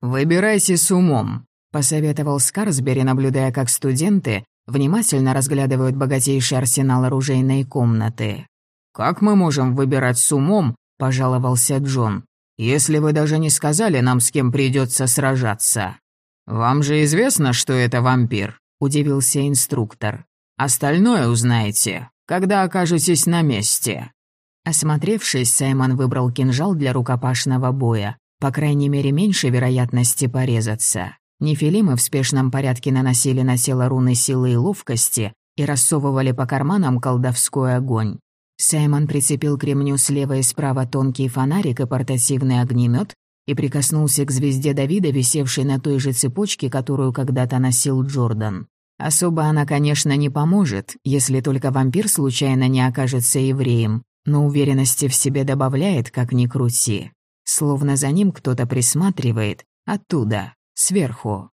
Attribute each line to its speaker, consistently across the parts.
Speaker 1: «Выбирайте с умом», — посоветовал Скарсбери, наблюдая, как студенты внимательно разглядывают богатейший арсенал оружейной комнаты. «Как мы можем выбирать с умом?» — пожаловался Джон. «Если вы даже не сказали нам, с кем придется сражаться». «Вам же известно, что это вампир», — удивился инструктор. «Остальное узнаете, когда окажетесь на месте». Осмотревшись, Саймон выбрал кинжал для рукопашного боя. По крайней мере, меньше вероятности порезаться. Нефилимы в спешном порядке наносили на тело руны силы и ловкости и рассовывали по карманам колдовской огонь. Саймон прицепил к ремню слева и справа тонкий фонарик и портативный огнемет и прикоснулся к звезде Давида, висевшей на той же цепочке, которую когда-то носил Джордан. Особо она, конечно, не поможет, если только вампир случайно не окажется евреем, но уверенности в себе добавляет, как ни крути. Словно за ним кто-то присматривает, оттуда, сверху.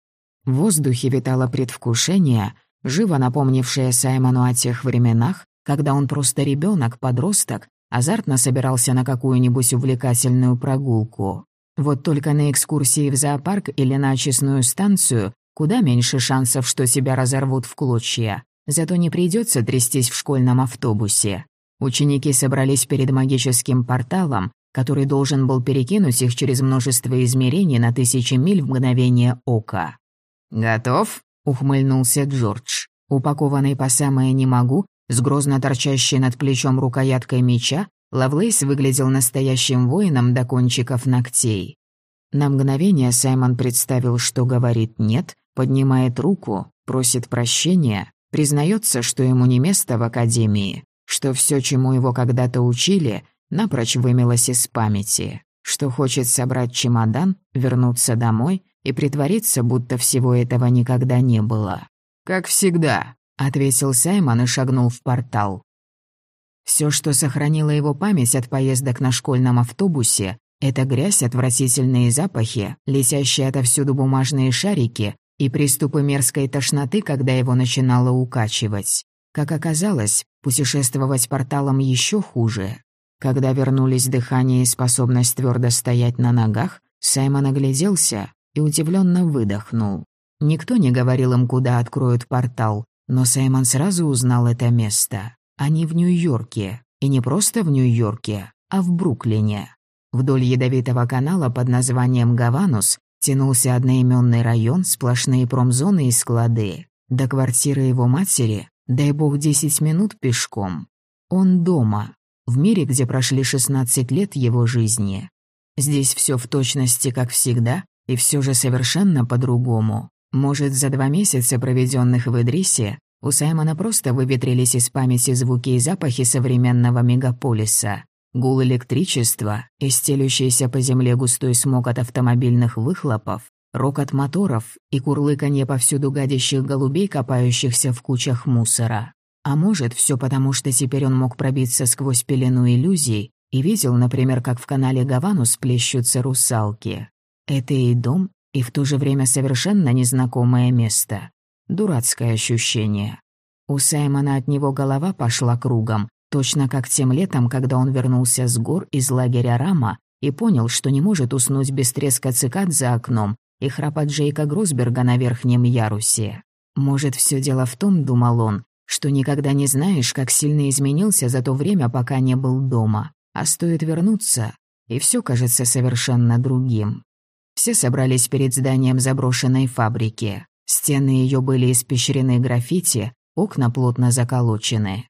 Speaker 1: В воздухе витало предвкушение, живо напомнившее Саймону о тех временах, когда он просто ребенок, подросток, азартно собирался на какую-нибудь увлекательную прогулку. Вот только на экскурсии в зоопарк или на очистную станцию куда меньше шансов, что себя разорвут в клочья. Зато не придется трястись в школьном автобусе. Ученики собрались перед магическим порталом, который должен был перекинуть их через множество измерений на тысячи миль в мгновение ока. «Готов?» — ухмыльнулся Джордж. Упакованный по самое «не могу», с грозно торчащей над плечом рукояткой меча, Лавлейс выглядел настоящим воином до кончиков ногтей. На мгновение Саймон представил, что говорит «нет», поднимает руку, просит прощения, признается, что ему не место в академии, что все, чему его когда-то учили, напрочь вымелось из памяти, что хочет собрать чемодан, вернуться домой и притвориться, будто всего этого никогда не было. «Как всегда», — ответил Саймон и шагнул в портал. Все, что сохранило его память от поездок на школьном автобусе, это грязь, отвратительные запахи, летящие отовсюду бумажные шарики и приступы мерзкой тошноты, когда его начинало укачивать. Как оказалось, путешествовать порталом еще хуже. Когда вернулись дыхание и способность твердо стоять на ногах, Саймон огляделся и удивленно выдохнул. Никто не говорил им, куда откроют портал, но Саймон сразу узнал это место. Они в Нью-Йорке. И не просто в Нью-Йорке, а в Бруклине. Вдоль ядовитого канала под названием Гаванус тянулся одноименный район, сплошные промзоны и склады. До квартиры его матери, дай бог, десять минут пешком. Он дома, в мире, где прошли 16 лет его жизни. Здесь все в точности, как всегда, и все же совершенно по-другому. Может, за два месяца, проведенных в Идрисе, у Саймона просто выветрились из памяти звуки и запахи современного мегаполиса. Гул электричества, истелющийся по земле густой смог от автомобильных выхлопов, рок от моторов и курлыканье повсюду гадящих голубей, копающихся в кучах мусора. А может, все потому, что теперь он мог пробиться сквозь пелену иллюзий и видел, например, как в канале Гавану сплещутся русалки. Это и дом, и в то же время совершенно незнакомое место. Дурацкое ощущение. У Саймона от него голова пошла кругом, точно как тем летом, когда он вернулся с гор из лагеря Рама и понял, что не может уснуть без треска цикад за окном и храпа Джейка Гросберга на верхнем ярусе. Может, все дело в том, думал он, что никогда не знаешь, как сильно изменился за то время, пока не был дома. А стоит вернуться, и все кажется совершенно другим. Все собрались перед зданием заброшенной фабрики. Стены ее были испещрены граффити, окна плотно заколочены.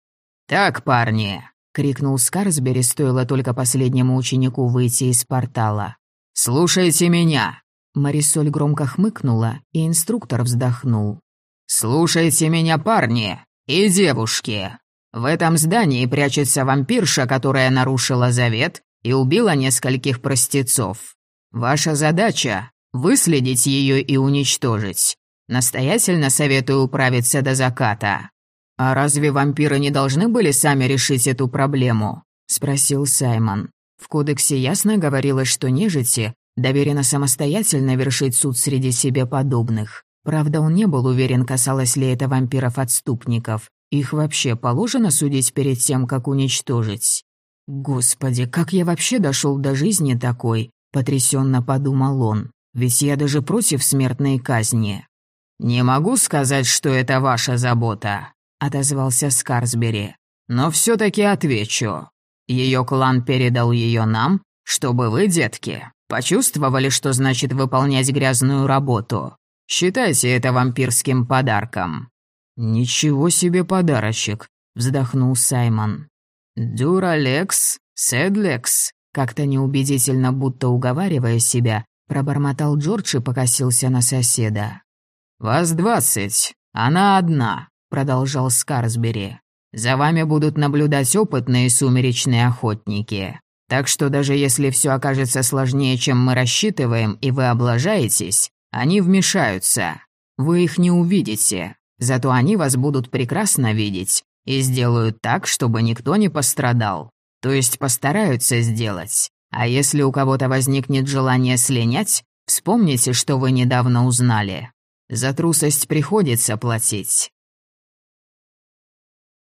Speaker 1: «Так, парни!» — крикнул Скарсбери, стоило только последнему ученику выйти из портала. «Слушайте меня!» Марисоль громко хмыкнула, и инструктор вздохнул. «Слушайте меня, парни и девушки! В этом здании прячется вампирша, которая нарушила завет и убила нескольких простецов. Ваша задача — выследить ее и уничтожить. Настоятельно советую управиться до заката». «А разве вампиры не должны были сами решить эту проблему?» — спросил Саймон. В кодексе ясно говорилось, что нежити доверено самостоятельно вершить суд среди себе подобных. Правда, он не был уверен, касалось ли это вампиров-отступников. Их вообще положено судить перед тем, как уничтожить. «Господи, как я вообще дошел до жизни такой?» — потрясенно подумал он. ведь я даже против смертной казни». «Не могу сказать, что это ваша забота», — отозвался Скарсбери. «Но все-таки отвечу. Ее клан передал ее нам, чтобы вы, детки, почувствовали, что значит выполнять грязную работу. Считайте это вампирским подарком». «Ничего себе подарочек», — вздохнул Саймон. «Дюралекс, Седлекс», как-то неубедительно, будто уговаривая себя, пробормотал Джордж и покосился на соседа. «Вас двадцать, она одна», — продолжал Скарсбери. «За вами будут наблюдать опытные сумеречные охотники. Так что даже если все окажется сложнее, чем мы рассчитываем, и вы облажаетесь, они вмешаются. Вы их не увидите, зато они вас будут прекрасно видеть и сделают так, чтобы никто не пострадал. То есть постараются сделать. А если у кого-то возникнет желание слинять, вспомните, что вы недавно узнали. За трусость приходится платить.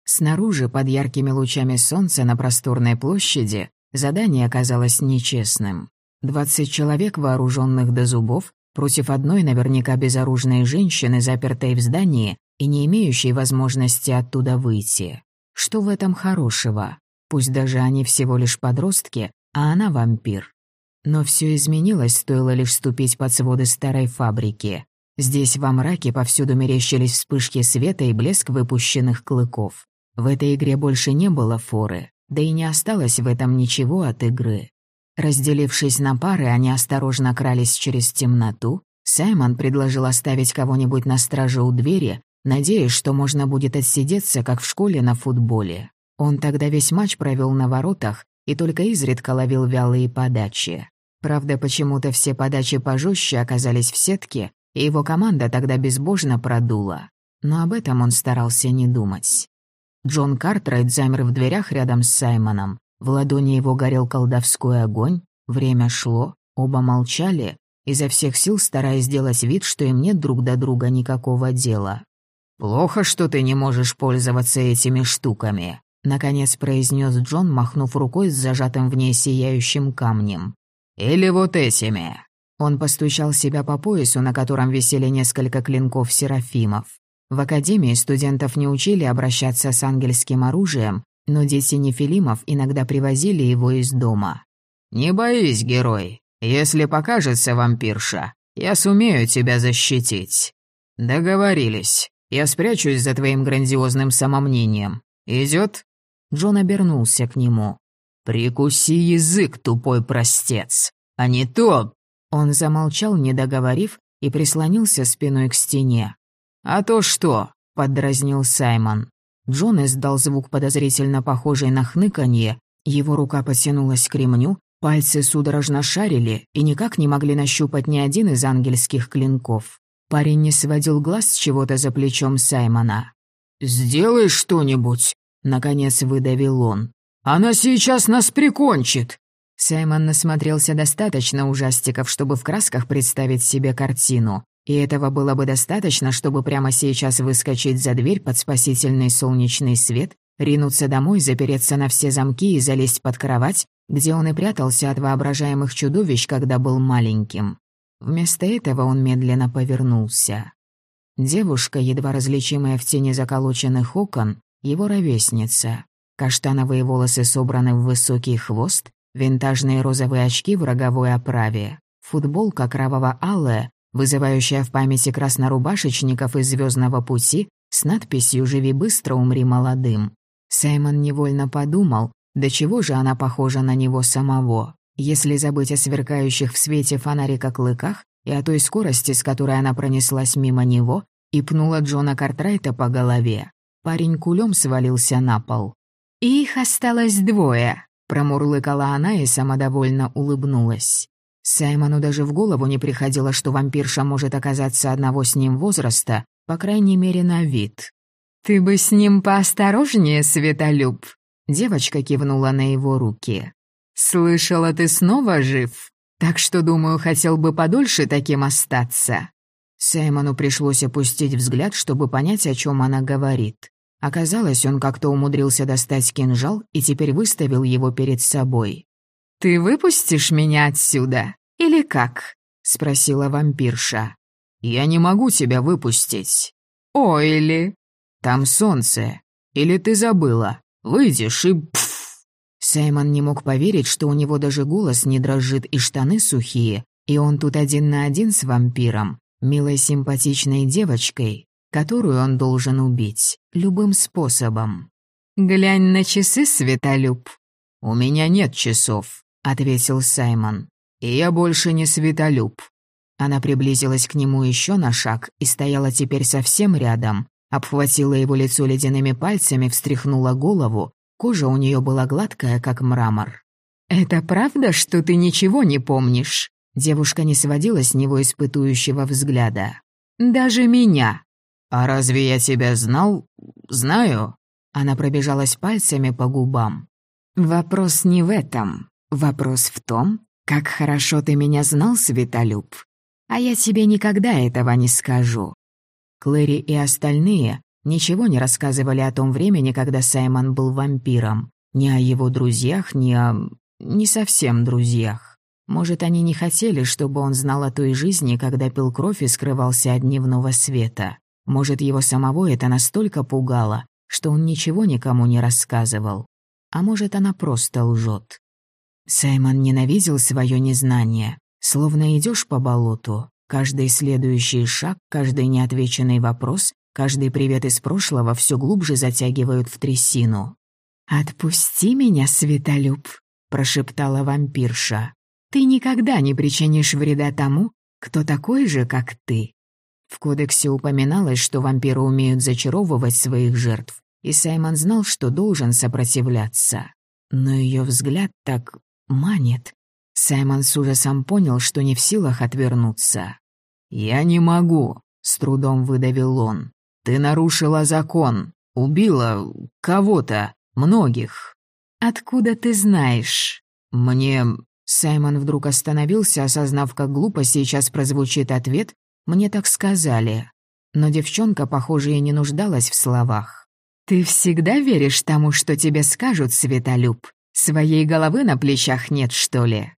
Speaker 1: Снаружи, под яркими лучами солнца на просторной площади, задание оказалось нечестным. Двадцать человек, вооруженных до зубов, против одной наверняка безоружной женщины, запертой в здании и не имеющей возможности оттуда выйти. Что в этом хорошего? Пусть даже они всего лишь подростки, а она вампир. Но все изменилось, стоило лишь ступить под своды старой фабрики. Здесь во мраке повсюду мерещились вспышки света и блеск выпущенных клыков. В этой игре больше не было форы, да и не осталось в этом ничего от игры. Разделившись на пары, они осторожно крались через темноту. Саймон предложил оставить кого-нибудь на страже у двери, надеясь, что можно будет отсидеться, как в школе на футболе. Он тогда весь матч провел на воротах и только изредка ловил вялые подачи. Правда, почему-то все подачи пожестче оказались в сетке, и его команда тогда безбожно продула. Но об этом он старался не думать. Джон Картрайт замер в дверях рядом с Саймоном. В ладони его горел колдовской огонь. Время шло, оба молчали, изо всех сил стараясь сделать вид, что им нет друг до друга никакого дела. «Плохо, что ты не можешь пользоваться этими штуками», — наконец произнес Джон, махнув рукой с зажатым в ней сияющим камнем. «Или вот этими». Он постучал себя по поясу, на котором висели несколько клинков серафимов. В академии студентов не учили обращаться с ангельским оружием, но дети Нефилимов иногда привозили его из дома. «Не боись, герой. Если покажется вампирша, я сумею тебя защитить». «Договорились. Я спрячусь за твоим грандиозным самомнением. Идет?» Джон обернулся к нему. «Прикуси язык, тупой простец, а не то он замолчал, не договорив, и прислонился спиной к стене. «А то что?» — поддразнил Саймон. Джон издал звук подозрительно похожий на хныканье, его рука потянулась к ремню, пальцы судорожно шарили и никак не могли нащупать ни один из ангельских клинков. Парень не сводил глаз с чего-то за плечом Саймона. «Сделай что-нибудь!» — наконец выдавил он. «Она сейчас нас прикончит!» Саймон насмотрелся достаточно ужастиков, чтобы в красках представить себе картину. И этого было бы достаточно, чтобы прямо сейчас выскочить за дверь под спасительный солнечный свет, ринуться домой, запереться на все замки и залезть под кровать, где он и прятался от воображаемых чудовищ, когда был маленьким. Вместо этого он медленно повернулся. Девушка, едва различимая в тени заколоченных окон, его ровесница. Каштановые волосы собраны в высокий хвост, Винтажные розовые очки в роговой оправе. Футболка кроваво-алая, вызывающая в памяти краснорубашечников из «Звездного пути» с надписью «Живи быстро, умри молодым». Саймон невольно подумал, до чего же она похожа на него самого. Если забыть о сверкающих в свете фонарика клыках и о той скорости, с которой она пронеслась мимо него и пнула Джона Картрайта по голове. Парень кулем свалился на пол. «Их осталось двое», Промурлыкала она и самодовольно улыбнулась. Саймону даже в голову не приходило, что вампирша может оказаться одного с ним возраста, по крайней мере, на вид. «Ты бы с ним поосторожнее, Светолюб!» Девочка кивнула на его руки. «Слышала, ты снова жив? Так что, думаю, хотел бы подольше таким остаться». Саймону пришлось опустить взгляд, чтобы понять, о чем она говорит. Оказалось, он как-то умудрился достать кинжал и теперь выставил его перед собой. «Ты выпустишь меня отсюда? Или как?» спросила вампирша.
Speaker 2: «Я не могу тебя выпустить».
Speaker 1: «Ой ли!»
Speaker 2: «Там солнце. Или ты забыла? Выйдешь и пф!»
Speaker 1: Саймон не мог поверить, что у него даже голос не дрожит и штаны сухие, и он тут один на один с вампиром, милой симпатичной девочкой, которую он должен убить любым способом. «Глянь на часы, Светолюб».
Speaker 2: «У меня нет часов», — ответил Саймон. «И я больше не Светолюб».
Speaker 1: Она приблизилась к нему еще на шаг и стояла теперь совсем рядом, обхватила его лицо ледяными пальцами, встряхнула голову, кожа у нее была гладкая, как мрамор. «Это правда, что ты ничего не помнишь?» Девушка не сводила с него испытующего взгляда. «Даже меня!»
Speaker 2: «А разве я тебя знал? Знаю?»
Speaker 1: Она пробежалась пальцами по губам. «Вопрос не в этом. Вопрос в том, как хорошо ты меня знал, Светолюб. А я тебе никогда этого не скажу». Клэри и остальные ничего не рассказывали о том времени, когда Саймон был вампиром. Ни о его друзьях, ни о... не совсем друзьях. Может, они не хотели, чтобы он знал о той жизни, когда пил кровь и скрывался от дневного света. Может, его самого это настолько пугало, что он ничего никому не рассказывал. А может, она просто лжет. Саймон ненавидел свое незнание. Словно идешь по болоту, каждый следующий шаг, каждый неотвеченный вопрос, каждый привет из прошлого все глубже затягивают в трясину. «Отпусти меня, Светолюб», — прошептала вампирша. «Ты никогда не причинишь вреда тому, кто такой же, как ты». В кодексе упоминалось, что вампиры умеют зачаровывать своих жертв, и Саймон знал, что должен сопротивляться. Но ее взгляд так манит. Саймон с ужасом понял, что не в силах отвернуться.
Speaker 2: «Я не могу», — с трудом выдавил он. «Ты нарушила закон, убила кого-то, многих».
Speaker 1: «Откуда ты знаешь?»
Speaker 2: «Мне...»
Speaker 1: Саймон вдруг остановился, осознав, как глупо сейчас прозвучит ответ, мне так сказали. Но девчонка, похоже, и не нуждалась в словах. «Ты всегда веришь тому, что тебе скажут, Светолюб? Своей головы на плечах нет, что ли?»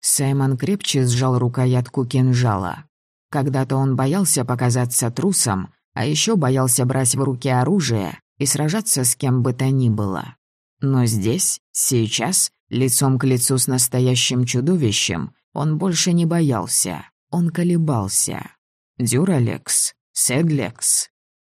Speaker 1: Саймон крепче сжал рукоятку кинжала. Когда-то он боялся показаться трусом, а еще боялся брать в руки оружие и сражаться с кем бы то ни было. Но здесь, сейчас, лицом к лицу с настоящим чудовищем, он больше не боялся, он колебался. Дюралекс, Седлекс.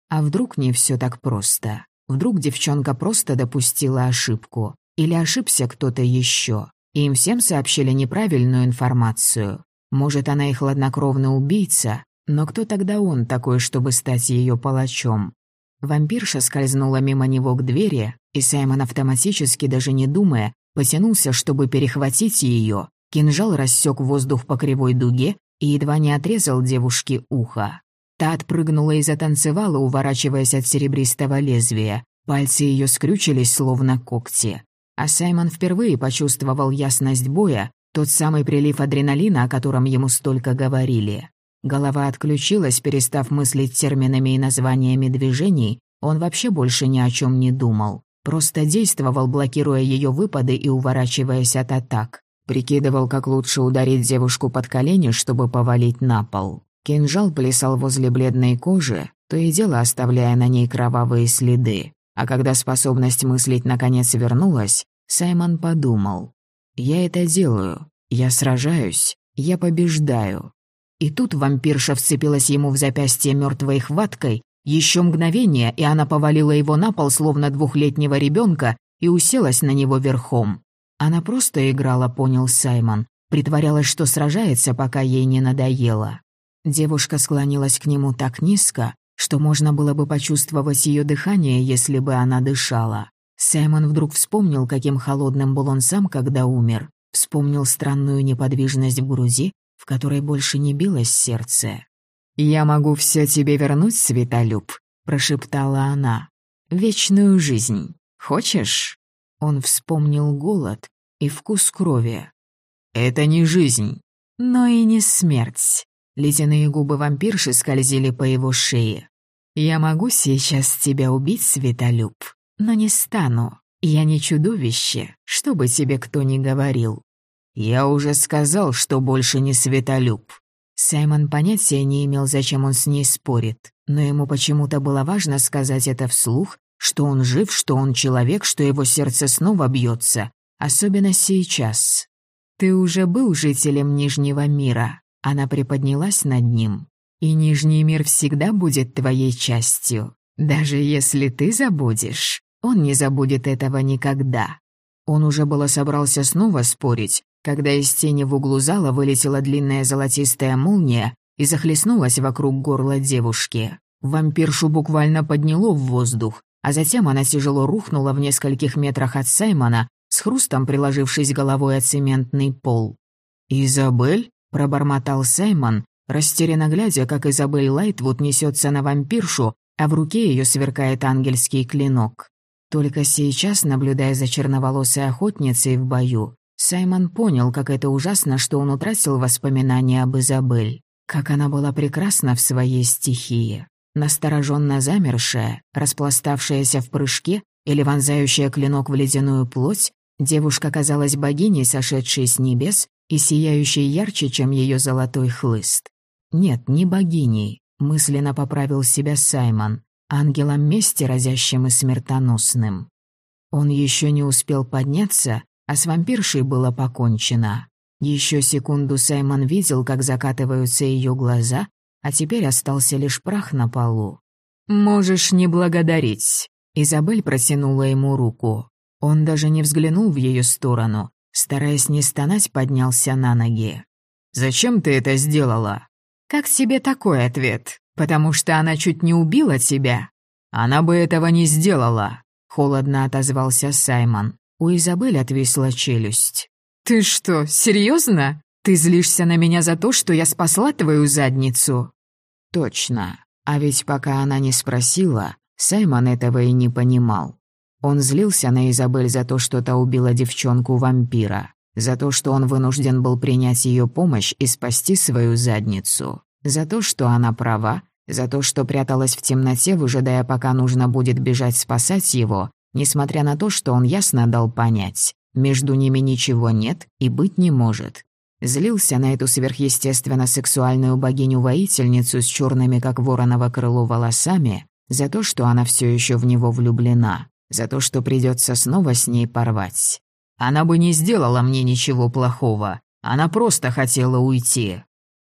Speaker 1: А вдруг не все так просто? Вдруг девчонка просто допустила ошибку? Или ошибся кто-то еще? И им всем сообщили неправильную информацию? Может, она и хладнокровный убийца? Но кто тогда он такой, чтобы стать ее палачом? Вампирша скользнула мимо него к двери, и Саймон автоматически, даже не думая, потянулся, чтобы перехватить ее. Кинжал рассек воздух по кривой дуге, и едва не отрезал девушке ухо. Та отпрыгнула и затанцевала, уворачиваясь от серебристого лезвия. Пальцы ее скрючились, словно когти. А Саймон впервые почувствовал ясность боя, тот самый прилив адреналина, о котором ему столько говорили. Голова отключилась, перестав мыслить терминами и названиями движений, он вообще больше ни о чем не думал. Просто действовал, блокируя ее выпады и уворачиваясь от атак. Прикидывал, как лучше ударить девушку под колени, чтобы повалить на пол. Кинжал плясал возле бледной кожи, то и дело оставляя на ней кровавые следы. А когда способность мыслить наконец вернулась, Саймон подумал. «Я это делаю. Я сражаюсь. Я побеждаю». И тут вампирша вцепилась ему в запястье мертвой хваткой. Еще мгновение, и она повалила его на пол, словно двухлетнего ребенка, и уселась на него верхом. Она просто играла, понял Саймон. Притворялась, что сражается, пока ей не надоело. Девушка склонилась к нему так низко, что можно было бы почувствовать ее дыхание, если бы она дышала. Саймон вдруг вспомнил, каким холодным был он сам, когда умер. Вспомнил странную неподвижность в груди, в которой больше не билось сердце. «Я могу все тебе вернуть, Светолюб», — прошептала она. «Вечную жизнь. Хочешь?» Он вспомнил голод, и вкус крови.
Speaker 2: «Это не жизнь».
Speaker 1: «Но и не смерть». Ледяные губы вампирши скользили по его шее. «Я могу сейчас тебя убить, Светолюб, но не стану. Я не чудовище, что бы тебе кто ни говорил».
Speaker 2: «Я уже сказал, что больше не Светолюб».
Speaker 1: Саймон понятия не имел, зачем он с ней спорит, но ему почему-то было важно сказать это вслух, что он жив, что он человек, что его сердце снова бьется, особенно сейчас. «Ты уже был жителем Нижнего мира», — она приподнялась над ним. «И Нижний мир всегда будет твоей частью. Даже если ты забудешь, он не забудет этого никогда». Он уже было собрался снова спорить, когда из тени в углу зала вылетела длинная золотистая молния и захлестнулась вокруг горла девушки. Вампиршу буквально подняло в воздух, а затем она тяжело рухнула в нескольких метрах от Саймона, с хрустом приложившись головой о цементный пол. «Изабель?» — пробормотал Саймон, растерянно глядя, как Изабель Лайтвуд несется на вампиршу, а в руке ее сверкает ангельский клинок. Только сейчас, наблюдая за черноволосой охотницей в бою, Саймон понял, как это ужасно, что он утратил воспоминания об Изабель. Как она была прекрасна в своей стихии. Настороженно замершая, распластавшаяся в прыжке или вонзающая клинок в ледяную плоть, девушка казалась богиней, сошедшей с небес и сияющей ярче, чем ее золотой хлыст. Нет, не богиней, мысленно поправил себя Саймон, ангелом мести, разящим и смертоносным. Он еще не успел подняться, а с вампиршей было покончено. Еще секунду Саймон видел, как закатываются ее глаза, а теперь остался лишь прах на полу. «Можешь не благодарить», — Изабель протянула ему руку. Он даже не взглянул в ее сторону, стараясь не стонать, поднялся на ноги. «Зачем ты это сделала?» «Как себе такой ответ? Потому что она чуть не убила тебя?» «Она бы этого не сделала», — холодно отозвался Саймон. У Изабель отвисла челюсть. «Ты что, серьезно? Ты злишься на меня за то, что я спасла твою задницу?» «Точно. А ведь пока она не спросила, Саймон этого и не понимал. Он злился на Изабель за то, что та убила девчонку-вампира, за то, что он вынужден был принять ее помощь и спасти свою задницу, за то, что она права, за то, что пряталась в темноте, выжидая, пока нужно будет бежать спасать его, несмотря на то, что он ясно дал понять, между ними ничего нет и быть не может. Злился на эту сверхъестественно сексуальную богиню-воительницу с черными, как вороново крыло, волосами, за то, что она все еще в него влюблена, за то, что придется снова с ней порвать. Она бы не сделала мне ничего плохого, она просто хотела уйти.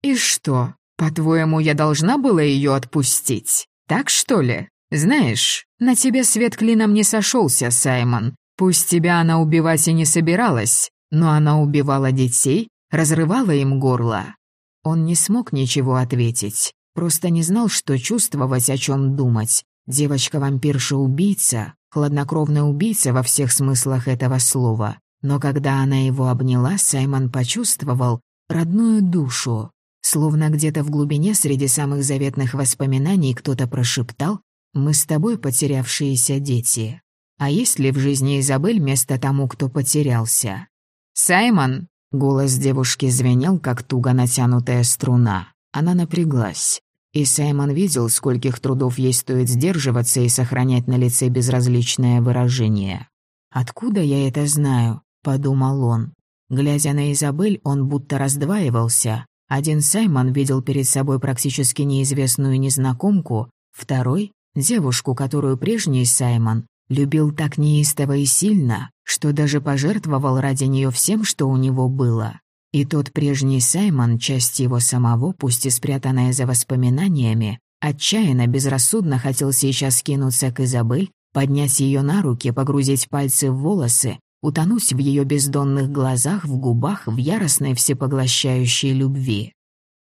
Speaker 1: «И что, по-твоему, я должна была ее отпустить? Так что ли?» «Знаешь, на тебе свет клином не сошелся, Саймон. Пусть тебя она убивать и не собиралась, но она убивала детей, разрывала им горло». Он не смог ничего ответить, просто не знал, что чувствовать, о чем думать. Девочка-вампирша-убийца, хладнокровная убийца во всех смыслах этого слова. Но когда она его обняла, Саймон почувствовал родную душу. Словно где-то в глубине среди самых заветных воспоминаний кто-то прошептал мы с тобой потерявшиеся дети. А есть ли в жизни Изабель место тому, кто потерялся? Саймон, голос девушки звенел, как туго натянутая струна. Она напряглась. И Саймон видел, скольких трудов ей стоит сдерживаться и сохранять на лице безразличное выражение. «Откуда я это знаю?» — подумал он. Глядя на Изабель, он будто раздваивался. Один Саймон видел перед собой практически неизвестную незнакомку, второй Девушку, которую прежний Саймон любил так неистово и сильно, что даже пожертвовал ради нее всем, что у него было. И тот прежний Саймон, часть его самого, пусть и спрятанная за воспоминаниями, отчаянно, безрассудно хотел сейчас кинуться к Изабель, поднять ее на руки, погрузить пальцы в волосы, утонуть в ее бездонных глазах, в губах, в яростной всепоглощающей любви.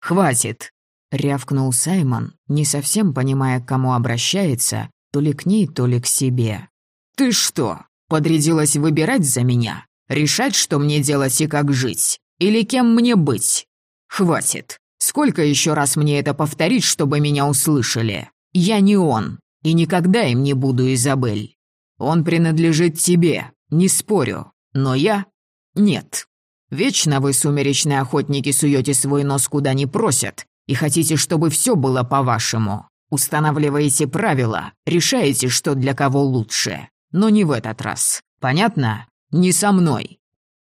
Speaker 1: «Хватит!» рявкнул Саймон, не совсем понимая, к кому обращается, то ли к ней, то ли к себе. «Ты что, подрядилась выбирать за меня? Решать, что мне делать и как жить? Или кем мне быть? Хватит. Сколько еще раз мне это повторить, чтобы меня услышали? Я не он, и никогда им не буду, Изабель. Он принадлежит тебе, не спорю, но я... Нет. Вечно вы, сумеречные охотники, суете свой нос куда не просят, и хотите, чтобы все было по-вашему. Устанавливаете правила, решаете, что для кого лучше. Но не в этот раз. Понятно? Не со мной».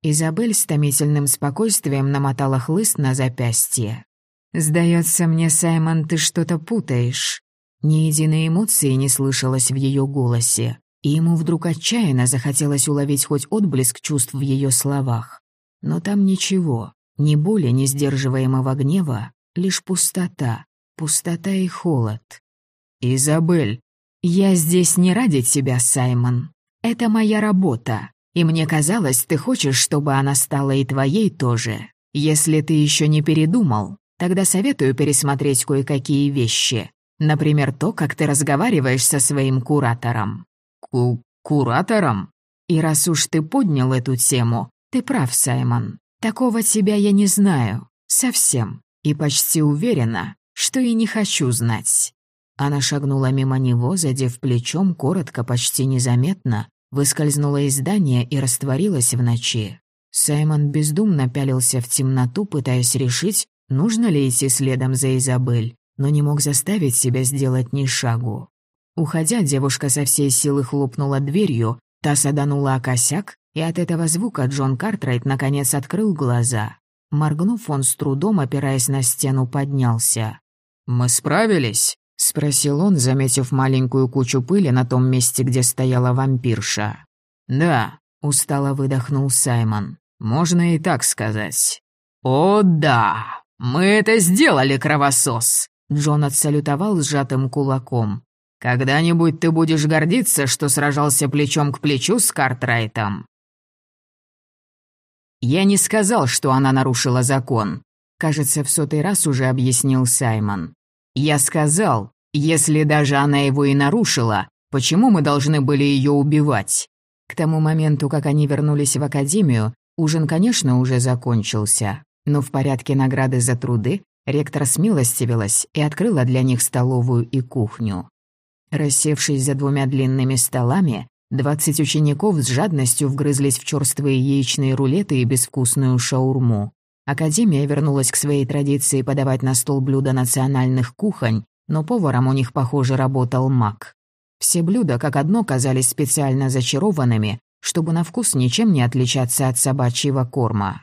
Speaker 1: Изабель с томительным спокойствием намотала хлыст на запястье. «Сдается мне, Саймон, ты что-то путаешь». Ни единой эмоции не слышалось в ее голосе, и ему вдруг отчаянно захотелось уловить хоть отблеск чувств в ее словах. Но там ничего, ни боли, ни сдерживаемого гнева, лишь пустота, пустота и холод. «Изабель, я здесь не ради тебя, Саймон. Это моя работа, и мне казалось, ты хочешь, чтобы она стала и твоей тоже. Если ты еще не передумал, тогда советую пересмотреть кое-какие вещи. Например, то, как ты разговариваешь со своим куратором».
Speaker 2: Ку «Куратором?»
Speaker 1: «И раз уж ты поднял эту тему, ты прав, Саймон. Такого тебя я не знаю. Совсем. И почти уверена, что и не хочу знать». Она шагнула мимо него, задев плечом, коротко, почти незаметно, выскользнула из здания и растворилась в ночи. Саймон бездумно пялился в темноту, пытаясь решить, нужно ли идти следом за Изабель, но не мог заставить себя сделать ни шагу. Уходя, девушка со всей силы хлопнула дверью, та саданула о косяк, и от этого звука Джон Картрайт наконец открыл глаза. Моргнув, он с трудом, опираясь на стену, поднялся.
Speaker 2: «Мы справились?» — спросил он, заметив маленькую кучу пыли на том месте, где стояла вампирша. «Да», — устало выдохнул Саймон. «Можно и так сказать».
Speaker 1: «О, да! Мы это сделали, кровосос!» Джон отсалютовал сжатым кулаком. «Когда-нибудь ты будешь гордиться, что сражался плечом к плечу с Картрайтом?» «Я не сказал, что она нарушила закон», — кажется, в сотый раз уже объяснил Саймон. «Я сказал, если даже она его и нарушила, почему мы должны были ее убивать?» К тому моменту, как они вернулись в академию, ужин, конечно, уже закончился. Но в порядке награды за труды ректор смилостивилась и открыла для них столовую и кухню. Рассевшись за двумя длинными столами, двадцать учеников с жадностью вгрызлись в черствые яичные рулеты и безвкусную шаурму. Академия вернулась к своей традиции подавать на стол блюда национальных кухонь, но поваром у них, похоже, работал маг. Все блюда как одно казались специально зачарованными, чтобы на вкус ничем не отличаться от собачьего корма.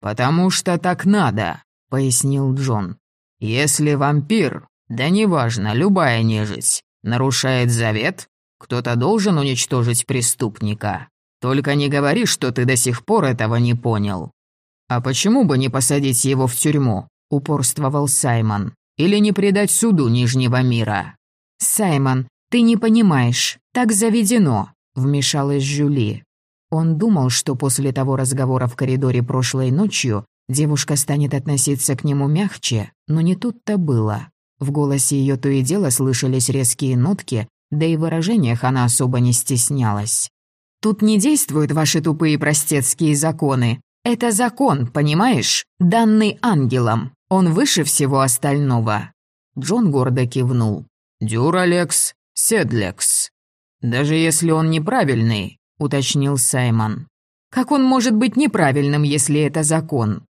Speaker 2: «Потому что так надо», — пояснил Джон. «Если вампир, да неважно, любая нежить, нарушает завет, кто-то должен уничтожить преступника. Только не говори, что ты до сих пор этого не понял». «А почему бы не посадить его в тюрьму?» — упорствовал Саймон. «Или не предать суду Нижнего мира?» «Саймон, «Ты не понимаешь, так заведено», — вмешалась Жюли. Он думал, что после того разговора в коридоре прошлой ночью девушка станет относиться к нему мягче, но не тут-то было. В голосе ее то и дело слышались резкие нотки, да и в выражениях она особо не стеснялась. «Тут не действуют ваши тупые простецкие законы. Это закон, понимаешь? Данный ангелом. Он выше всего остального». Джон гордо кивнул. «Дюралекс, Седлекс. Даже если он неправильный, уточнил Саймон.
Speaker 1: Как он может быть неправильным, если это закон?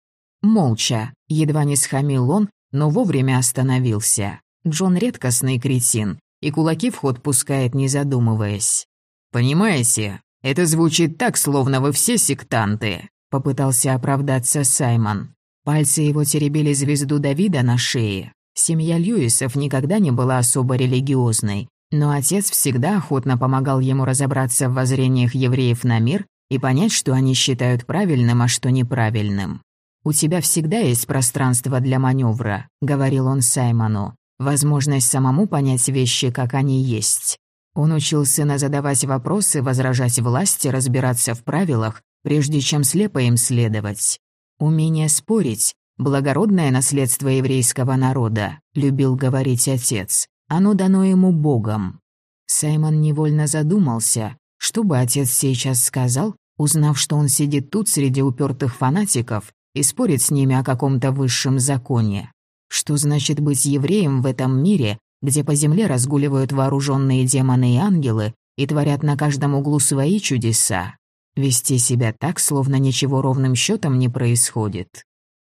Speaker 1: Молча, едва не схамил он, но вовремя остановился. Джон редкостный кретин, и кулаки в ход пускает, не задумываясь.
Speaker 2: «Понимаете, это звучит так, словно вы все сектанты», — попытался оправдаться Саймон.
Speaker 1: Пальцы его теребили звезду Давида на шее. Семья Льюисов никогда не была особо религиозной, но отец всегда охотно помогал ему разобраться в воззрениях евреев на мир и понять, что они считают правильным, а что неправильным. «У тебя всегда есть пространство для маневра», — говорил он Саймону. «Возможность самому понять вещи, как они есть». Он учил сына задавать вопросы, возражать власти, разбираться в правилах, прежде чем слепо им следовать. «Умение спорить — благородное наследство еврейского народа», — любил говорить отец. Оно дано ему Богом. Саймон невольно задумался, что бы отец сейчас сказал, узнав, что он сидит тут среди упертых фанатиков и спорит с ними о каком-то высшем законе. Что значит быть евреем в этом мире, где по земле разгуливают вооруженные демоны и ангелы и творят на каждом углу свои чудеса? Вести себя так, словно ничего ровным счетом не происходит.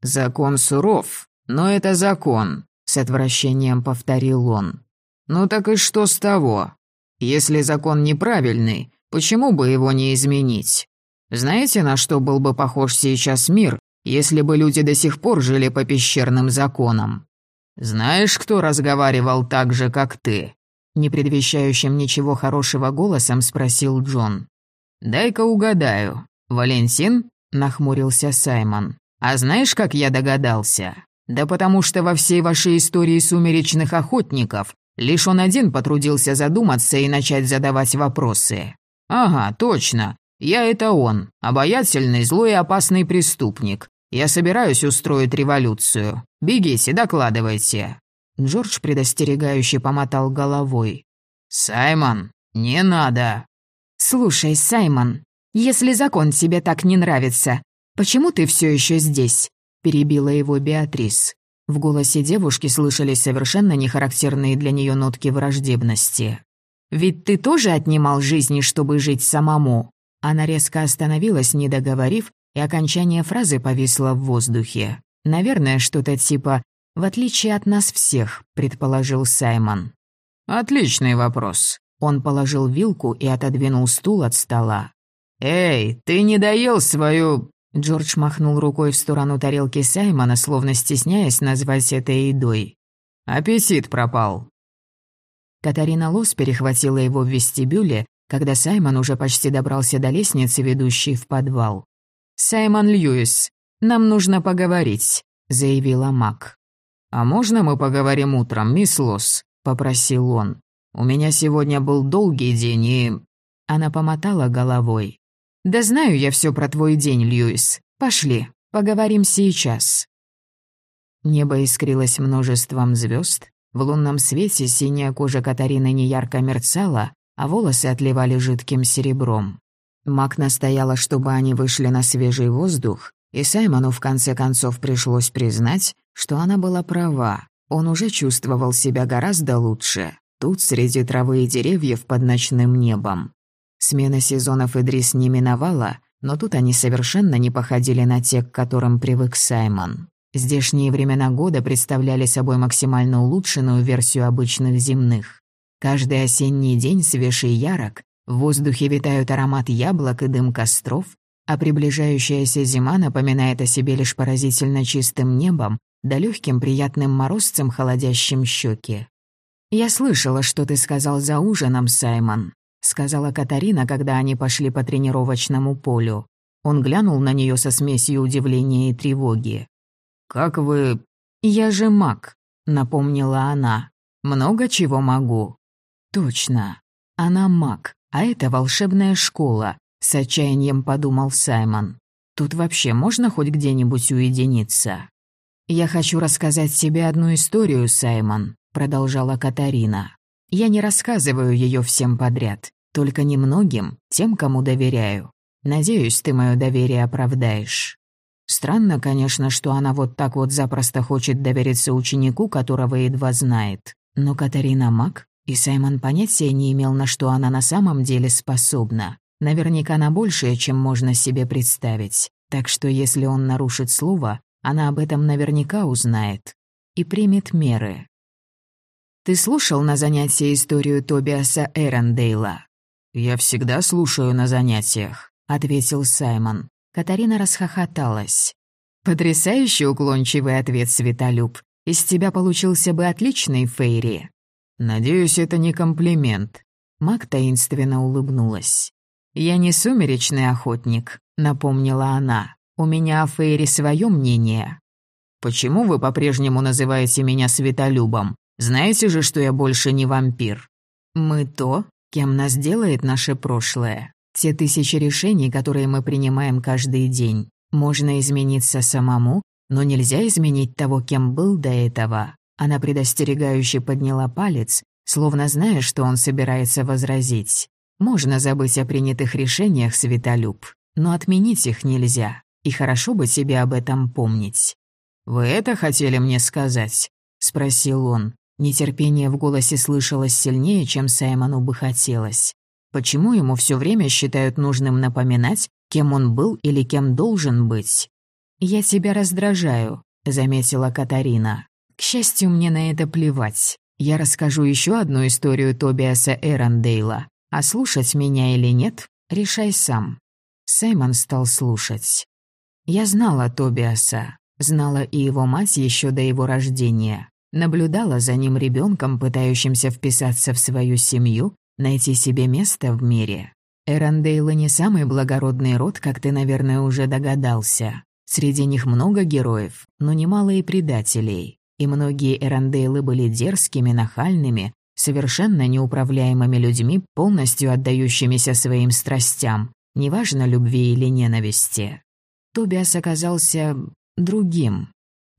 Speaker 2: «Закон суров, но это закон», с отвращением повторил он. «Ну так и что с того? Если закон неправильный, почему бы его не изменить? Знаете, на что был бы похож сейчас мир, если бы люди до сих пор жили по пещерным законам. Знаешь, кто разговаривал так же, как ты?» Не предвещающим ничего хорошего голосом спросил Джон. «Дай-ка угадаю. Валентин?» — нахмурился Саймон. «А знаешь, как я догадался? Да потому что во всей вашей истории сумеречных охотников лишь он один потрудился задуматься и начать задавать вопросы. Ага, точно. Я это он, обаятельный, злой и опасный преступник. Я собираюсь устроить революцию. Бегите, докладывайте». Джордж предостерегающе помотал головой. «Саймон, не надо!»
Speaker 1: «Слушай, Саймон, если закон тебе так не нравится, почему ты все еще здесь?» перебила его Беатрис. В голосе девушки слышались совершенно нехарактерные для нее нотки враждебности. «Ведь ты тоже отнимал жизни, чтобы жить самому?» Она резко остановилась, не договорив, и окончание фразы повисло в воздухе. Наверное, что-то типа «в отличие от нас всех», — предположил Саймон.
Speaker 2: «Отличный вопрос». Он положил вилку и отодвинул стул от стола. «Эй, ты не доел свою...» Джордж махнул рукой в сторону тарелки Саймона, словно стесняясь назвать это едой. «Аппетит пропал».
Speaker 1: Катарина Лос перехватила его в вестибюле, когда Саймон уже почти добрался до лестницы, ведущей в подвал. «Саймон Льюис, нам нужно поговорить», — заявила Мак.
Speaker 2: «А можно мы поговорим утром, мисс Лос?» — попросил он. «У меня сегодня был долгий день и...»
Speaker 1: Она помотала головой. «Да знаю я все про твой день, Льюис. Пошли, поговорим сейчас». Небо искрилось множеством звезд. В лунном свете синяя кожа Катарины неярко мерцала, а волосы отливали жидким серебром. Мак настояла, чтобы они вышли на свежий воздух, и Саймону в конце концов пришлось признать, что она была права. Он уже чувствовал себя гораздо лучше, тут среди травы и деревьев под ночным небом. Смена сезонов Идрис не миновала, но тут они совершенно не походили на те, к которым привык Саймон. Здешние времена года представляли собой максимально улучшенную версию обычных земных. Каждый осенний день свеж и ярок, в воздухе витают аромат яблок и дым костров, а приближающаяся зима напоминает о себе лишь поразительно чистым небом да легким приятным морозцем, холодящим щеки. «Я слышала, что ты сказал за ужином, Саймон», — сказала Катарина, когда они пошли по тренировочному полю. Он глянул на нее со смесью удивления и тревоги.
Speaker 2: «Как вы...»
Speaker 1: «Я же маг», — напомнила она. «Много чего могу». «Точно. Она маг, а это волшебная школа», — с отчаянием подумал Саймон. «Тут вообще можно хоть где-нибудь уединиться?» «Я хочу рассказать тебе одну историю, Саймон», — продолжала Катарина. Я не рассказываю ее всем подряд, только немногим, тем, кому доверяю. Надеюсь, ты мое доверие оправдаешь. Странно, конечно, что она вот так вот запросто хочет довериться ученику, которого едва знает. Но Катарина Мак, и Саймон понятия не имел, на что она на самом деле способна. Наверняка на большее, чем можно себе представить. Так что если он нарушит слово, она об этом наверняка узнает и примет меры. Ты слушал на занятии историю Тобиаса Эрондейла?»
Speaker 2: «Я всегда слушаю на занятиях», —
Speaker 1: ответил Саймон. Катарина расхохоталась. «Потрясающий уклончивый ответ, Светолюб. Из тебя получился бы отличный Фейри».
Speaker 2: «Надеюсь, это не комплимент».
Speaker 1: Мак таинственно улыбнулась. «Я не сумеречный охотник», — напомнила она. «У меня о Фейри свое мнение».
Speaker 2: «Почему вы по-прежнему называете меня Светолюбом?» Знаете же, что я больше не вампир.
Speaker 1: Мы то, кем нас делает наше прошлое. Те тысячи решений, которые мы принимаем каждый день. Можно измениться самому, но нельзя изменить того, кем был до этого. Она предостерегающе подняла палец, словно зная, что он собирается возразить. Можно забыть о принятых решениях, Светолюб, но отменить их нельзя, и хорошо бы себе об этом помнить.
Speaker 2: «Вы это хотели мне сказать?» — спросил он.
Speaker 1: Нетерпение в голосе слышалось сильнее, чем Саймону бы хотелось. Почему ему все время считают нужным напоминать, кем он был или кем должен быть? «Я тебя раздражаю», — заметила Катарина. «К счастью, мне на это плевать. Я расскажу еще одну историю Тобиаса Эрондейла. А слушать меня или нет, решай сам». Саймон стал слушать. Я знала Тобиаса, знала и его мать еще до его рождения, наблюдала за ним ребенком, пытающимся вписаться в свою семью, найти себе место в мире. Эрондейлы не самый благородный род, как ты, наверное, уже догадался. Среди них много героев, но немало и предателей. И многие Эрондейлы были дерзкими, нахальными, совершенно неуправляемыми людьми, полностью отдающимися своим страстям, неважно любви или ненависти. Тобиас оказался другим,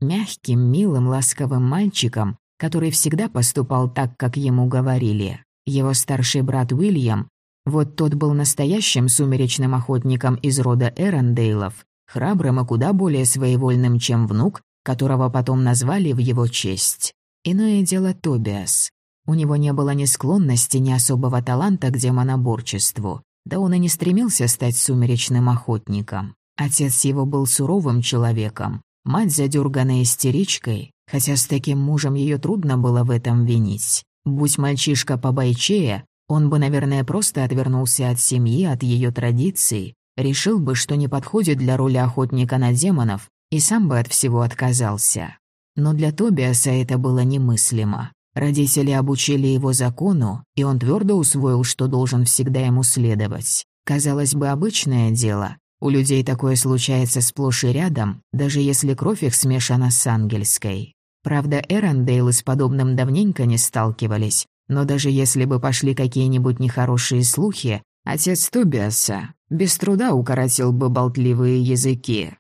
Speaker 1: мягким, милым, ласковым мальчиком, который всегда поступал так, как ему говорили. Его старший брат Уильям, вот тот был настоящим сумеречным охотником из рода Эрондейлов, храбрым и куда более своевольным, чем внук, которого потом назвали в его честь. Иное дело Тобиас. У него не было ни склонности, ни особого таланта к демоноборчеству. Да он и не стремился стать сумеречным охотником. Отец его был суровым человеком, мать задерганной истеричкой, хотя с таким мужем ее трудно было в этом винить. Будь мальчишка побойчее, он бы, наверное, просто отвернулся от семьи, от ее традиций, решил бы, что не подходит для роли охотника на демонов, и сам бы от всего отказался. Но для Тобиаса это было немыслимо. Родители обучили его закону, и он твердо усвоил, что должен всегда ему следовать. Казалось бы, обычное дело. У людей такое случается сплошь и рядом, даже если кровь их смешана с ангельской. Правда, Эрондейлы с подобным давненько не сталкивались, но даже если бы пошли какие-нибудь нехорошие слухи, отец Тобиаса без труда укоротил бы болтливые языки.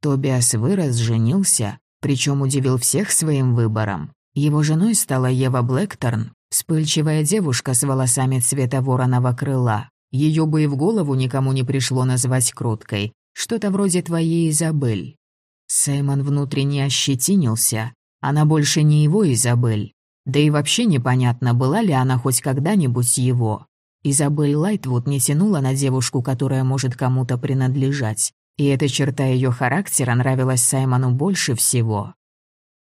Speaker 1: Тобиас вырос, женился, причем удивил всех своим выбором. Его женой стала Ева Блэкторн, вспыльчивая девушка с волосами цвета вороного крыла. Ее бы и в голову никому не пришло назвать кроткой. Что-то вроде твоей Изабель. Саймон внутренне ощетинился. Она больше не его Изабель. Да и вообще непонятно, была ли она хоть когда-нибудь его. Изабель Лайтвуд не тянула на девушку, которая может кому-то принадлежать. И эта черта ее характера нравилась Саймону больше всего.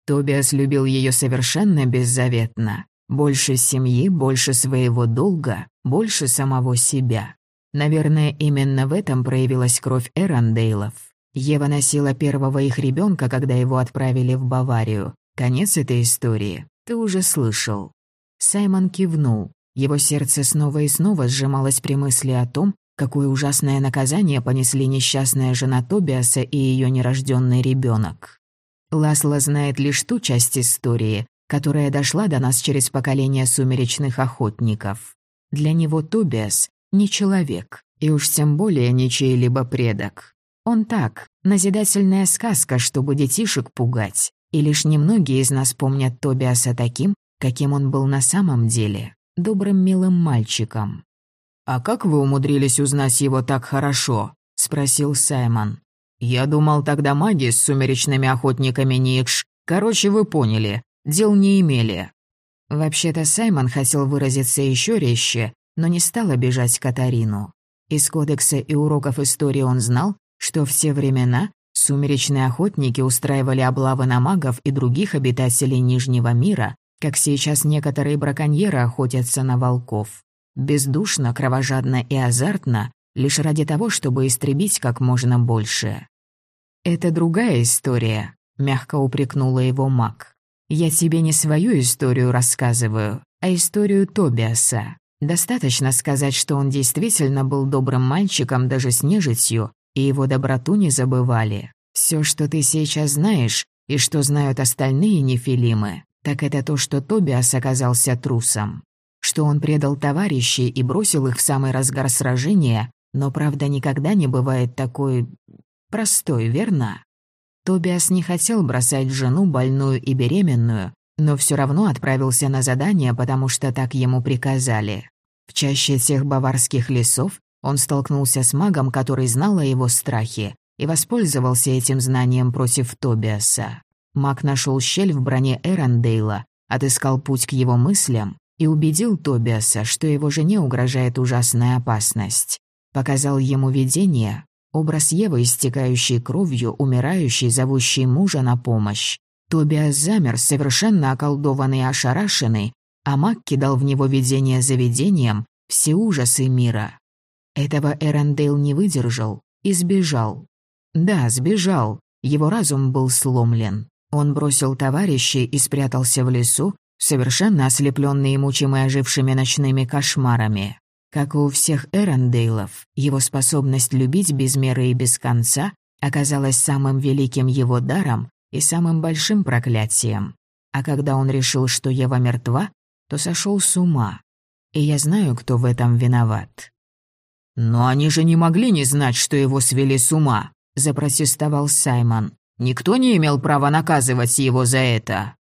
Speaker 1: Тобиас любил ее совершенно беззаветно. Больше семьи, больше своего долга, больше самого себя. Наверное, именно в этом проявилась кровь Эрондейлов. Ева носила первого их ребенка, когда его отправили в Баварию. Конец этой истории ты уже слышал. Саймон кивнул. Его сердце снова и снова сжималось при мысли о том, какое ужасное наказание понесли несчастная жена Тобиаса и ее нерожденный ребенок. Ласло знает лишь ту часть истории, которая дошла до нас через поколение сумеречных охотников. Для него Тобиас не человек, и уж тем более не чей-либо предок. Он так, назидательная сказка, чтобы детишек пугать. И лишь немногие из нас помнят Тобиаса таким, каким он был на самом деле, добрым милым мальчиком. «А как вы умудрились узнать его так хорошо?» — спросил Саймон. «Я думал, тогда маги с сумеречными охотниками Никш. Короче, вы поняли, дел не имели». Вообще-то Саймон хотел выразиться еще резче, но не стал обижать Катарину. Из кодекса и уроков истории он знал, что в те времена сумеречные охотники устраивали облавы на магов и других обитателей Нижнего мира, как сейчас некоторые браконьеры охотятся на волков. Бездушно, кровожадно и азартно, лишь ради того, чтобы истребить как можно больше. «Это другая история», — мягко упрекнула его маг. «Я тебе не свою историю рассказываю, а историю Тобиаса. Достаточно сказать, что он действительно был добрым мальчиком даже с нежитью, и его доброту не забывали. Все, что ты сейчас знаешь, и что знают остальные нефилимы, так это то, что Тобиас оказался трусом. Что он предал товарищей и бросил их в самый разгар сражения, но правда никогда не бывает такой... простой, верно? Тобиас не хотел бросать жену больную и беременную, но все равно отправился на задание, потому что так ему приказали. В чаще тех баварских лесов он столкнулся с магом, который знал о его страхе, и воспользовался этим знанием против Тобиаса. Маг нашел щель в броне Эрондейла, отыскал путь к его мыслям и убедил Тобиаса, что его жене угрожает ужасная опасность. Показал ему видение, образ Евы, истекающей кровью, умирающей, зовущей мужа на помощь. Тобиас замер, совершенно околдованный и ошарашенный, а маг кидал в него видение за видением все ужасы мира. Этого Эрондейл не выдержал и сбежал. Да, сбежал. Его разум был сломлен. Он бросил товарищей и спрятался в лесу, совершенно ослепленный и мучимый ожившими ночными кошмарами. Как и у всех Эрондейлов, его способность любить без меры и без конца оказалась самым великим его даром и самым большим проклятием. А когда он решил, что Ева мертва, то сошел с ума. И я знаю, кто в этом виноват.
Speaker 2: «Но они же не могли не знать, что его свели с ума», — запротестовал Саймон. «Никто не имел права наказывать его за это».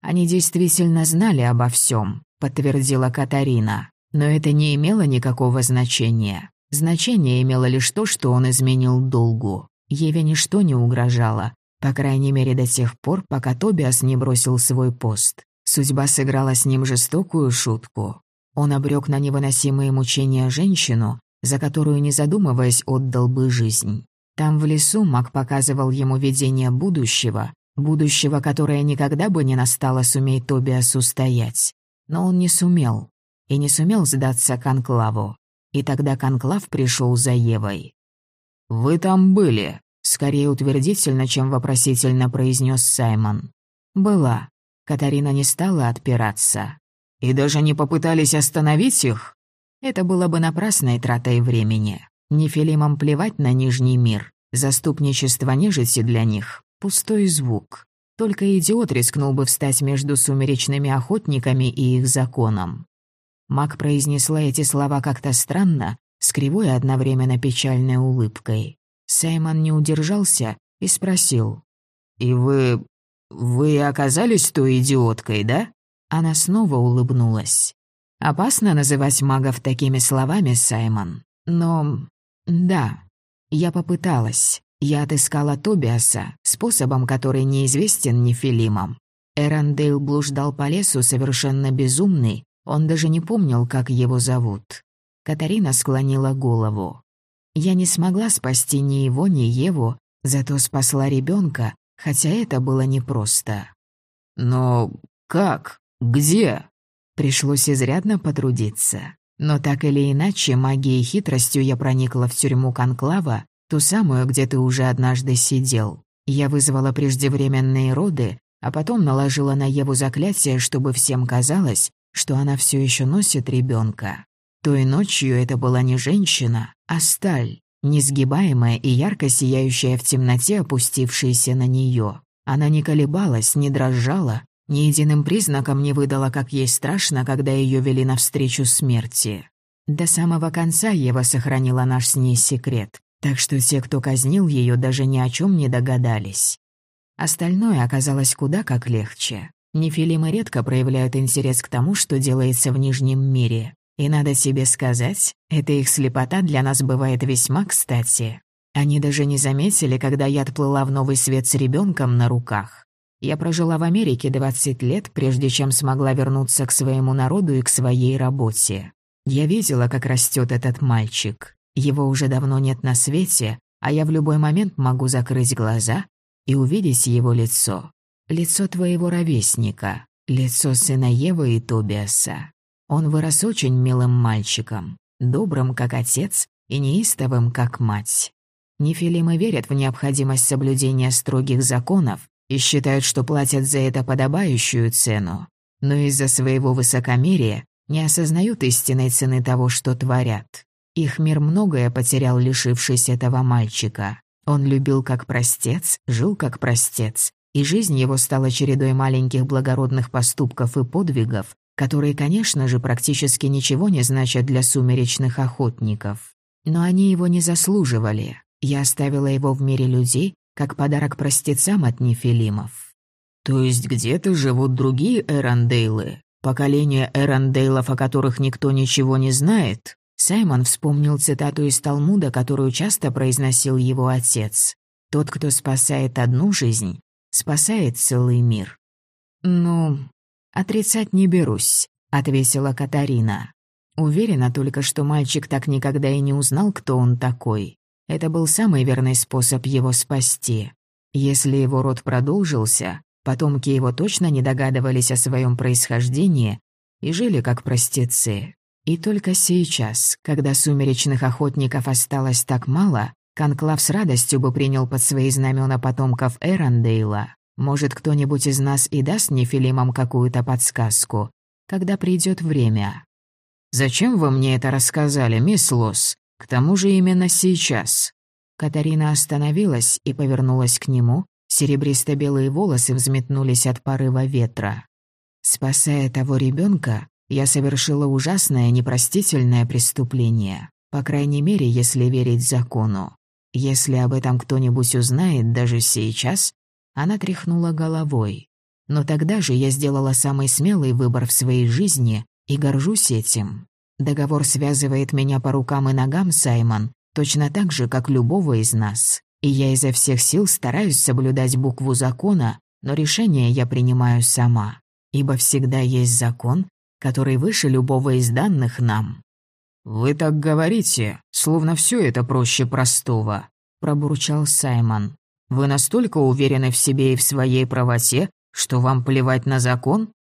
Speaker 1: «Они действительно знали обо всем», — подтвердила Катарина. Но это не имело никакого значения. Значение имело лишь то, что он изменил долгу. Еве ничто не угрожало, по крайней мере до тех пор, пока Тобиас не бросил свой пост. Судьба сыграла с ним жестокую шутку. Он обрек на невыносимые мучения женщину, за которую, не задумываясь, отдал бы жизнь. Там в лесу маг показывал ему видение будущего, будущего, которое никогда бы не настало, сумей Тобиас устоять. Но он не сумел и не сумел сдаться Конклаву. И тогда Конклав пришел за Евой.
Speaker 2: «Вы там были», — скорее утвердительно, чем вопросительно произнес Саймон.
Speaker 1: «Была». Катарина не стала отпираться.
Speaker 2: «И даже не попытались остановить их?»
Speaker 1: Это было бы напрасной тратой времени. Нефилимам плевать на Нижний мир. Заступничество нежити для них — пустой звук. Только идиот рискнул бы встать между сумеречными охотниками и их законом. Мак произнесла эти слова как-то странно, с кривой одновременно печальной улыбкой. Саймон не удержался и спросил.
Speaker 2: «И вы... вы оказались той идиоткой, да?»
Speaker 1: Она снова улыбнулась. «Опасно называть магов такими словами, Саймон. Но... да, я попыталась. Я отыскала Тобиаса способом, который неизвестен Нефилимам. Эрондейл блуждал по лесу совершенно безумный, он даже не помнил, как его зовут. Катарина склонила голову. Я не смогла спасти ни его, ни Еву, зато спасла ребенка, хотя это было непросто.
Speaker 2: Но как? Где?
Speaker 1: Пришлось изрядно потрудиться. Но так или иначе, магией и хитростью я проникла в тюрьму Конклава, ту самую, где ты уже однажды сидел. Я вызвала преждевременные роды, а потом наложила на Еву заклятие, чтобы всем казалось, что она все еще носит ребенка. Той ночью это была не женщина, а сталь, несгибаемая и ярко сияющая в темноте, опустившаяся на нее. Она не колебалась, не дрожала, ни единым признаком не выдала, как ей страшно, когда ее вели навстречу смерти. До самого конца Ева сохранила наш с ней секрет, так что те, кто казнил ее, даже ни о чем не догадались. Остальное оказалось куда как легче. Нефилимы редко проявляют интерес к тому, что делается в Нижнем мире. И надо себе сказать, эта их слепота для нас бывает весьма кстати. Они даже не заметили, когда я отплыла в новый свет с ребенком на руках. Я прожила в Америке 20 лет, прежде чем смогла вернуться к своему народу и к своей работе. Я видела, как растет этот мальчик. Его уже давно нет на свете, а я в любой момент могу закрыть глаза и увидеть его лицо. Лицо твоего ровесника, лицо сына Евы и Тобиаса. Он вырос очень милым мальчиком, добрым, как отец, и неистовым, как мать. Нефилимы верят в необходимость соблюдения строгих законов и считают, что платят за это подобающую цену, но из-за своего высокомерия не осознают истинной цены того, что творят. Их мир многое потерял, лишившись этого мальчика. Он любил как простец, жил как простец, и жизнь его стала чередой маленьких благородных поступков и подвигов, которые, конечно же, практически ничего не значат для сумеречных охотников. Но они его не заслуживали. Я оставила его в мире людей, как подарок простецам от нефилимов.
Speaker 2: То есть где-то живут другие Эрондейлы? Поколение Эрондейлов, о которых никто ничего не знает?
Speaker 1: Саймон вспомнил цитату из Талмуда, которую часто произносил его отец. «Тот, кто спасает одну жизнь, спасает целый мир. «Ну, отрицать не берусь», — ответила Катарина. Уверена только, что мальчик так никогда и не узнал, кто он такой. Это был самый верный способ его спасти. Если его род продолжился, потомки его точно не догадывались о своем происхождении и жили как простецы. И только сейчас, когда сумеречных охотников осталось так мало, Конклав с радостью бы принял под свои знамена потомков Эрондейла. Может, кто-нибудь из нас и даст Нефилимам какую-то подсказку, когда придет время. «Зачем вы мне это рассказали, мисс Лос? К тому же именно сейчас». Катарина остановилась и повернулась к нему. Серебристо-белые волосы взметнулись от порыва ветра. Спасая того ребенка, я совершила ужасное, непростительное преступление. По крайней мере, если верить закону. Если об этом кто-нибудь узнает даже сейчас, она тряхнула головой. Но тогда же я сделала самый смелый выбор в своей жизни и горжусь этим. Договор связывает меня по рукам и ногам, Саймон, точно так же, как любого из нас. И я изо всех сил стараюсь соблюдать букву закона, но решение я принимаю сама. Ибо всегда есть закон, который выше любого из данных нам. «Вы так говорите, словно все это проще простого», — пробурчал Саймон. «Вы настолько уверены в себе и в своей правоте, что вам плевать на закон?»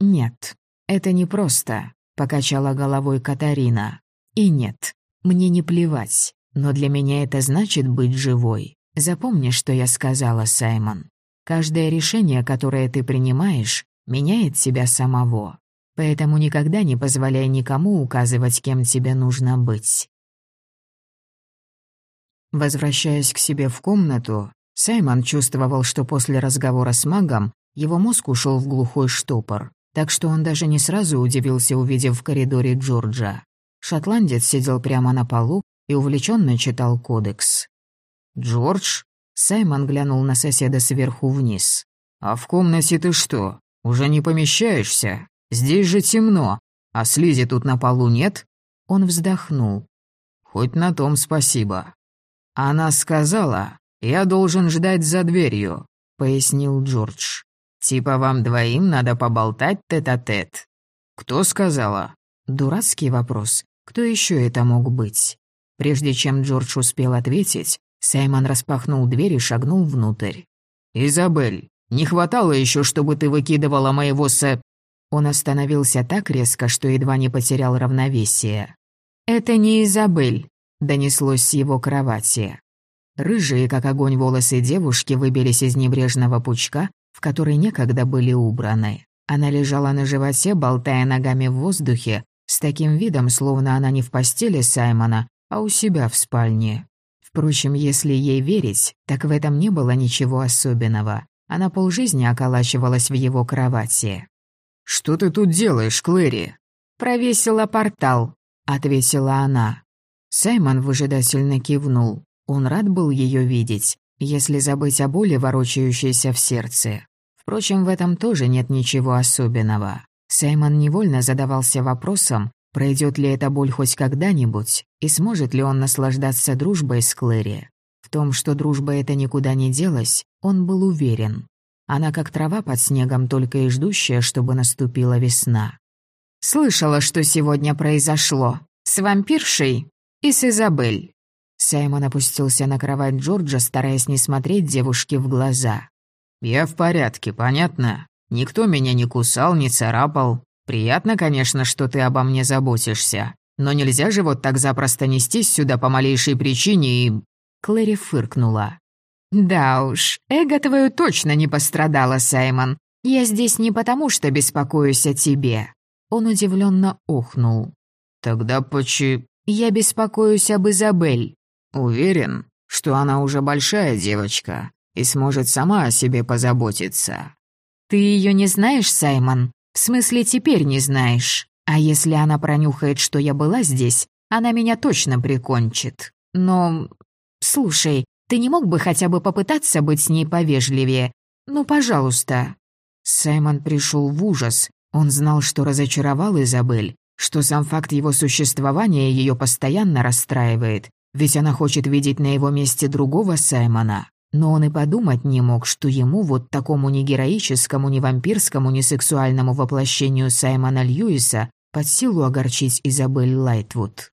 Speaker 1: «Нет, это не просто», — покачала головой Катарина. «И нет, мне не плевать, но для меня это значит быть живой. Запомни, что я сказала, Саймон. Каждое решение, которое ты принимаешь, меняет тебя самого. Поэтому никогда не позволяй никому указывать, кем тебе нужно быть. Возвращаясь к себе в комнату, Саймон чувствовал, что после разговора с магом его мозг ушел в глухой штопор, так что он даже не сразу удивился, увидев в коридоре Джорджа. Шотландец сидел прямо на полу и увлеченно читал кодекс. «Джордж?» Саймон глянул на соседа сверху вниз. «А в комнате ты что, уже не помещаешься?» Здесь же темно, а слизи тут на полу нет?» Он вздохнул. «Хоть на том спасибо». «Она сказала, я должен ждать за дверью», — пояснил Джордж. «Типа вам двоим надо поболтать тет-а-тет». -тет. «Кто сказала?» Дурацкий вопрос. Кто еще это мог быть? Прежде чем Джордж успел ответить, Саймон распахнул дверь и шагнул внутрь. «Изабель, не хватало еще, чтобы ты выкидывала моего се...» Он остановился так резко, что едва не потерял равновесие. «Это не Изабель», — донеслось с его кровати. Рыжие, как огонь, волосы девушки выбились из небрежного пучка, в который некогда были убраны. Она лежала на животе, болтая ногами в воздухе, с таким видом, словно она не в постели Саймона, а у себя в спальне. Впрочем, если ей верить, так в этом не было ничего особенного. Она полжизни околачивалась в его кровати. «Что ты тут делаешь, Клэри?» «Провесила портал», — ответила она. Саймон выжидательно кивнул. Он рад был ее видеть, если забыть о боли, ворочающейся в сердце. Впрочем, в этом тоже нет ничего особенного. Саймон невольно задавался вопросом, пройдет ли эта боль хоть когда-нибудь, и сможет ли он наслаждаться дружбой с Клэри. В том, что дружба эта никуда не делась, он был уверен. Она как трава под снегом, только и ждущая, чтобы наступила весна. «Слышала, что сегодня произошло. С вампиршей и с Изабель». Саймон опустился на кровать Джорджа, стараясь не смотреть девушке в глаза. «Я в порядке, понятно? Никто меня не кусал, не царапал. Приятно, конечно, что ты обо мне заботишься. Но нельзя же вот так запросто нестись сюда по малейшей причине и...» Клэри фыркнула. «Да уж, эго твое точно не пострадало, Саймон. Я здесь не потому, что беспокоюсь о тебе». Он удивленно охнул. «Тогда почи...» «Я беспокоюсь об Изабель». «Уверен, что она уже большая девочка и сможет сама о себе позаботиться». «Ты ее не знаешь, Саймон? В смысле, теперь не знаешь. А если она пронюхает, что я была здесь, она меня точно прикончит. Но... Слушай, ты не мог бы хотя бы попытаться быть с ней повежливее? Ну, пожалуйста». Саймон пришел в ужас. Он знал, что разочаровал Изабель, что сам факт его существования ее постоянно расстраивает, ведь она хочет видеть на его месте другого Саймона. Но он и подумать не мог, что ему, вот такому ни героическому, ни вампирскому, ни сексуальному воплощению Саймона Льюиса, под силу огорчить Изабель Лайтвуд.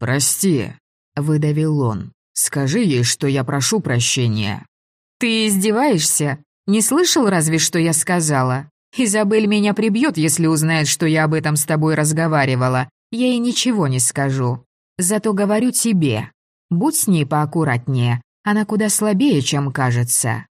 Speaker 1: «Прости», — выдавил он. Скажи ей, что я прошу прощения». «Ты издеваешься? Не слышал разве, что я сказала? Изабель меня прибьет, если узнает, что я об этом с тобой разговаривала. Я ей ничего не скажу. Зато говорю тебе. Будь с ней поаккуратнее, она куда слабее, чем кажется».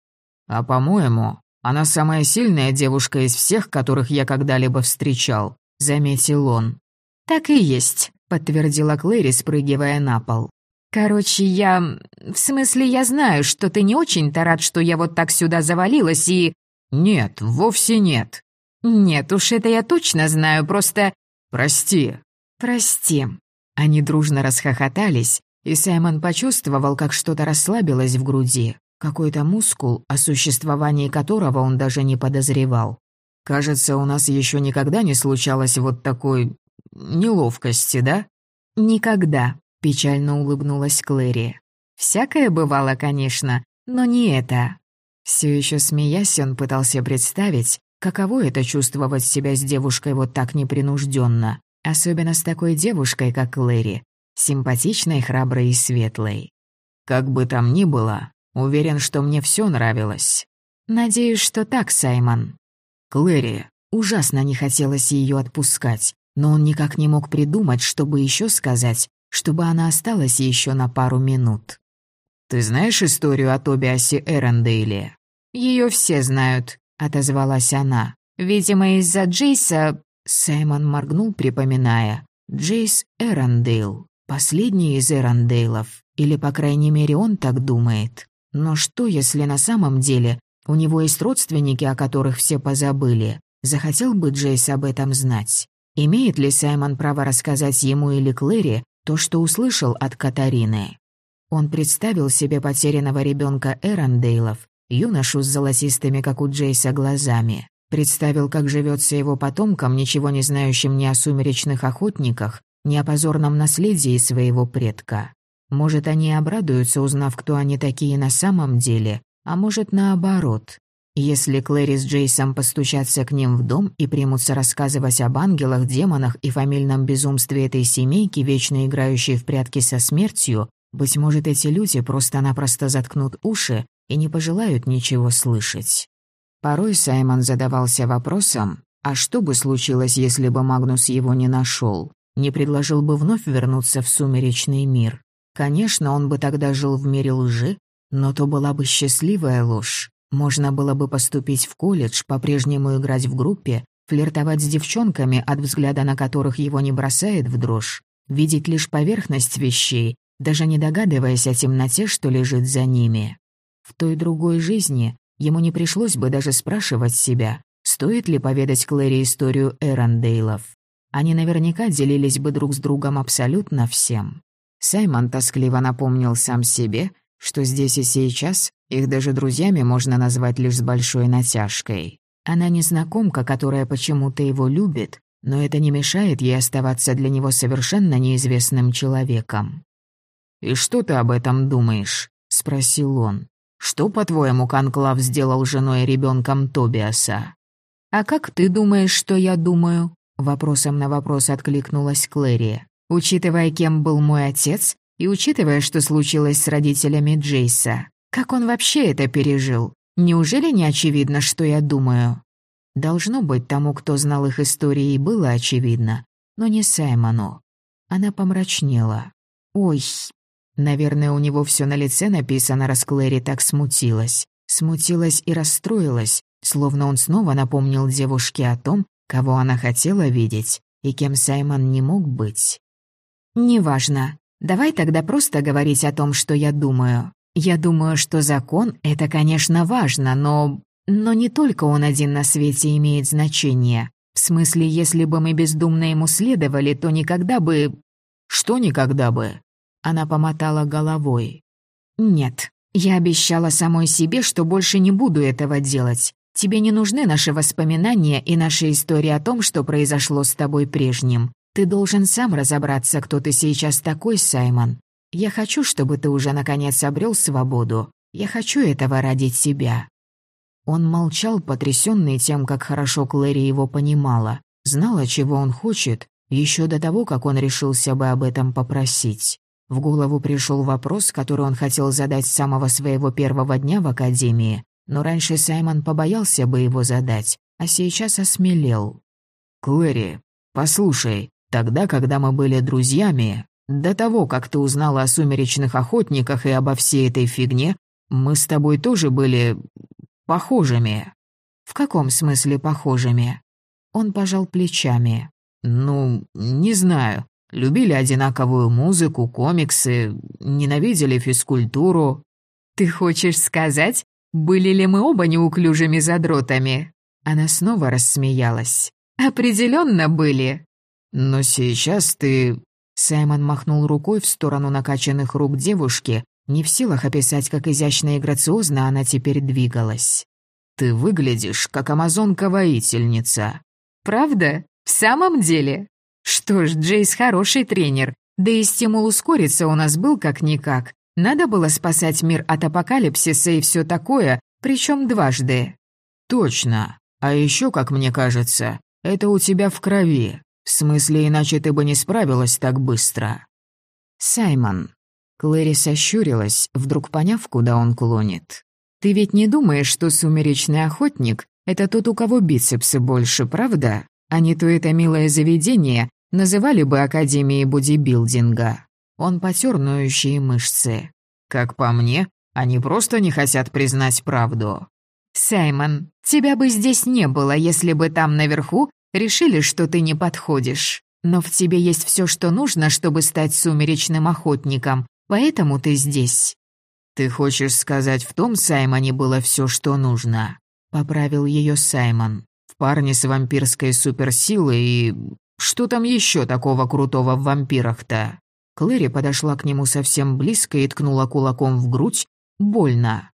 Speaker 2: «А по-моему, она самая сильная девушка из всех, которых я когда-либо встречал», — заметил он.
Speaker 1: «Так и есть», — подтвердила Клэри, спрыгивая на пол. «Короче, я... В смысле, я знаю, что ты не очень-то рад, что я вот так сюда завалилась и...»
Speaker 2: «Нет, вовсе нет».
Speaker 1: «Нет уж, это я точно знаю, просто...»
Speaker 2: «Прости».
Speaker 1: «Прости». Они дружно расхохотались, и Саймон почувствовал, как что-то расслабилось в груди, какой-то мускул, о существовании которого он даже не подозревал.
Speaker 2: «Кажется, у нас еще никогда не случалось вот такой... неловкости, да?»
Speaker 1: «Никогда», — печально улыбнулась Клэри. «Всякое бывало, конечно, но не это». Все еще смеясь, он пытался представить, каково это чувствовать себя с девушкой вот так непринужденно, особенно с такой девушкой, как Клэри, симпатичной, храброй и светлой.
Speaker 2: «Как бы там ни было, уверен, что мне все нравилось».
Speaker 1: «Надеюсь, что так, Саймон».
Speaker 2: Клэри.
Speaker 1: Ужасно не хотелось ее отпускать, но он никак не мог придумать, чтобы еще сказать, чтобы она осталась еще на пару минут.
Speaker 2: «Ты знаешь историю о Тобиасе Эрендейле?»
Speaker 1: Ее все знают», — отозвалась она. «Видимо, из-за Джейса...» Саймон моргнул, припоминая. «Джейс Эрендейл. Последний из Эрандейлов, или, по крайней мере, он так думает. Но что, если на самом деле у него есть родственники, о которых все позабыли? Захотел бы Джейс об этом знать? Имеет ли Саймон право рассказать ему или Клэри то, что услышал от Катарины? Он представил себе потерянного ребенка Эрандейлов, юношу с золотистыми, как у Джейса, глазами. Представил, как живется его потомкам, ничего не знающим ни о сумеречных охотниках, ни о позорном наследии своего предка. Может, они обрадуются, узнав, кто они такие на самом деле, а может, наоборот. Если Клэри с Джейсом постучатся к ним в дом и примутся рассказывать об ангелах, демонах и фамильном безумстве этой семейки, вечно играющей в прятки со смертью, быть может, эти люди просто-напросто заткнут уши и не пожелают ничего слышать. Порой Саймон задавался вопросом, а что бы случилось, если бы Магнус его не нашел? не предложил бы вновь вернуться в сумеречный мир. Конечно, он бы тогда жил в мире лжи, но то была бы счастливая ложь. Можно было бы поступить в колледж, по-прежнему играть в группе, флиртовать с девчонками, от взгляда на которых его не бросает в дрожь, видеть лишь поверхность вещей, даже не догадываясь о темноте, что лежит за ними. В той другой жизни ему не пришлось бы даже спрашивать себя, стоит ли поведать Клэри историю Эрондейлов. Они наверняка делились бы друг с другом абсолютно всем. Саймон тоскливо напомнил сам себе, что здесь и сейчас их даже друзьями можно назвать лишь с большой натяжкой. Она незнакомка, которая почему-то его любит, но это не мешает ей оставаться для него совершенно неизвестным человеком.
Speaker 2: «И что ты об этом думаешь?» — спросил он. «Что, по-твоему, Конклав сделал женой и ребенком Тобиаса?»
Speaker 1: «А как ты думаешь, что я думаю?» Вопросом на вопрос откликнулась Клэри. «Учитывая, кем был мой отец, и учитывая, что случилось с родителями Джейса, как он вообще это пережил? Неужели не очевидно, что я думаю?» Должно быть, тому, кто знал их истории, было очевидно, но не Саймону. Она помрачнела. «Ой, наверное, у него все на лице написано, раз Клэри так смутилась. Смутилась и расстроилась, словно он снова напомнил девушке о том, кого она хотела видеть и кем Саймон не мог быть. «Неважно. Давай тогда просто говорить о том, что я думаю. Я думаю, что закон — это, конечно, важно, но... Но не только он один на свете имеет значение. В смысле, если бы мы бездумно ему следовали, то никогда бы...
Speaker 2: Что никогда бы?
Speaker 1: Она помотала головой. Нет, я обещала самой себе, что больше не буду этого делать. Тебе не нужны наши воспоминания и наши истории о том, что произошло с тобой прежним. Ты должен сам разобраться, кто ты сейчас такой, Саймон. Я хочу, чтобы ты уже наконец обрел свободу. Я хочу этого ради тебя». Он молчал, потрясенный тем, как хорошо Клэри его понимала, знала, чего он хочет, еще до того, как он решился бы об этом попросить. В голову пришел вопрос, который он хотел задать с самого своего первого дня в академии, но раньше Саймон побоялся бы его задать, а сейчас осмелел.
Speaker 2: «Клэри, послушай, тогда, когда мы были друзьями, До того, как ты узнала о сумеречных охотниках и обо всей этой фигне, мы с тобой тоже были... похожими».
Speaker 1: «В каком смысле похожими?» Он пожал плечами.
Speaker 2: «Ну, не знаю. Любили одинаковую музыку, комиксы, ненавидели физкультуру».
Speaker 1: «Ты хочешь сказать, были ли мы оба неуклюжими задротами?» Она снова рассмеялась. «Определенно были».
Speaker 2: «Но сейчас ты...»
Speaker 1: Саймон махнул рукой в сторону накачанных рук девушки, не в силах описать, как изящно и грациозно она теперь двигалась.
Speaker 2: «Ты выглядишь, как амазонка-воительница».
Speaker 1: «Правда? В самом деле?» «Что ж, Джейс хороший тренер, да и стимул ускориться у нас был как-никак. Надо было спасать мир от апокалипсиса и все такое, причем дважды».
Speaker 2: «Точно. А еще, как мне кажется, это у тебя в крови. В смысле, иначе ты бы не справилась так быстро».
Speaker 1: «Саймон». Клэри сощурилась, вдруг поняв, куда он клонит. «Ты ведь не думаешь, что сумеречный охотник — это тот, у кого бицепсы больше, правда? А не то это милое заведение называли бы Академией бодибилдинга». Он потер ноющие мышцы.
Speaker 2: «Как по мне, они просто не хотят признать правду».
Speaker 1: «Саймон, тебя бы здесь не было, если бы там наверху решили, что ты не подходишь. Но в тебе есть все, что нужно, чтобы стать сумеречным охотником, поэтому ты здесь».
Speaker 2: «Ты хочешь сказать, в том Саймоне было все, что нужно?» — поправил ее Саймон. «В парне с вампирской суперсилой и... Что там еще такого крутого в вампирах-то?» Клэри подошла к нему совсем близко и ткнула кулаком в грудь. Больно.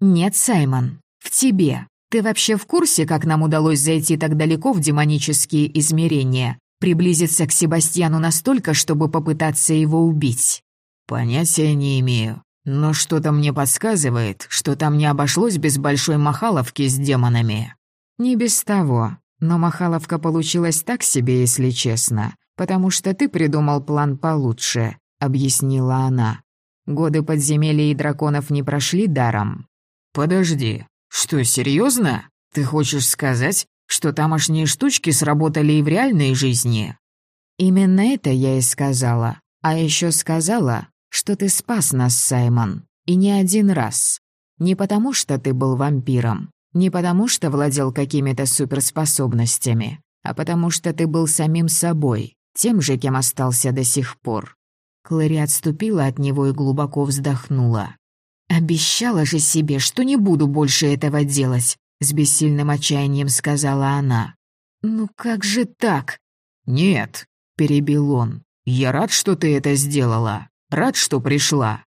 Speaker 1: «Нет, Саймон, в тебе. Ты вообще в курсе, как нам удалось зайти так далеко в демонические измерения? Приблизиться к Себастьяну настолько, чтобы попытаться его убить?»
Speaker 2: «Понятия не имею. Но что-то мне подсказывает, что там не обошлось без большой махаловки с демонами».
Speaker 1: «Не без того. Но махаловка получилась так себе, если честно потому что ты придумал план получше», — объяснила она. «Годы подземелья и драконов не прошли даром».
Speaker 2: «Подожди, что, серьезно? Ты хочешь сказать, что тамошние штучки сработали и в реальной жизни?»
Speaker 1: «Именно это я и сказала. А еще сказала, что ты спас нас, Саймон, и не один раз. Не потому, что ты был вампиром, не потому, что владел какими-то суперспособностями, а потому что ты был самим собой, тем же, кем остался до сих пор. Клэри отступила от него и глубоко вздохнула. «Обещала же себе, что не буду больше этого делать», — с бессильным отчаянием сказала она. «Ну как же так?»
Speaker 2: «Нет», — перебил он. «Я рад, что ты это сделала. Рад, что пришла».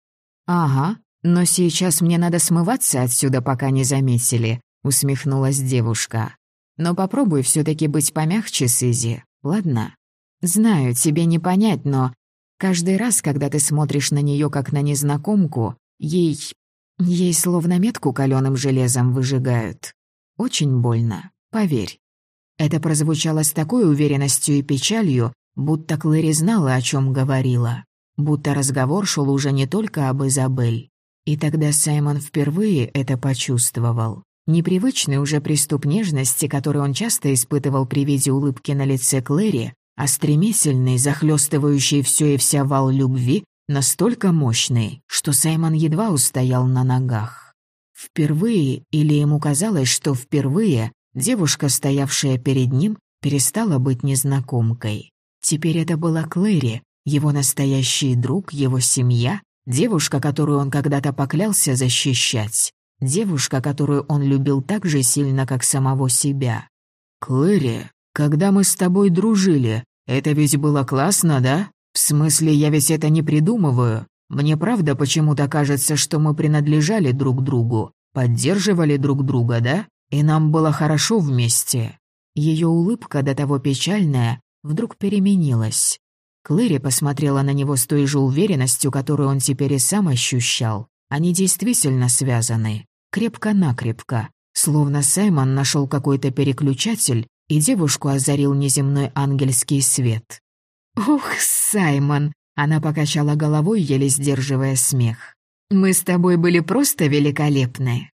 Speaker 1: «Ага, но сейчас мне надо смываться отсюда, пока не заметили», — усмехнулась девушка. «Но попробуй все таки быть помягче, Сизи, ладно?» Знаю, тебе не понять, но каждый раз, когда ты смотришь на нее как на незнакомку, ей... ей словно метку каленым железом выжигают. Очень больно, поверь. Это прозвучало с такой уверенностью и печалью, будто Клэри знала, о чем говорила. Будто разговор шел уже не только об Изабель. И тогда Саймон впервые это почувствовал. Непривычный уже приступ нежности, который он часто испытывал при виде улыбки на лице Клэри, а стремительный, захлестывающий все и вся вал любви, настолько мощный, что Саймон едва устоял на ногах. Впервые, или ему казалось, что впервые, девушка, стоявшая перед ним, перестала быть незнакомкой. Теперь это была Клэри, его настоящий друг, его семья, девушка, которую он когда-то поклялся защищать, девушка, которую он любил так же сильно, как самого себя.
Speaker 2: «Клэри», когда мы с тобой дружили, это ведь было классно, да? В смысле, я ведь это не придумываю. Мне правда почему-то кажется, что мы принадлежали друг другу, поддерживали друг друга, да? И нам было хорошо вместе».
Speaker 1: Ее улыбка, до того печальная, вдруг переменилась. Клэри посмотрела на него с той же уверенностью, которую он теперь и сам ощущал. Они действительно связаны. Крепко-накрепко. Словно Саймон нашел какой-то переключатель и девушку озарил неземной ангельский свет. «Ух, Саймон!» — она покачала головой, еле сдерживая смех. «Мы с тобой были просто великолепны».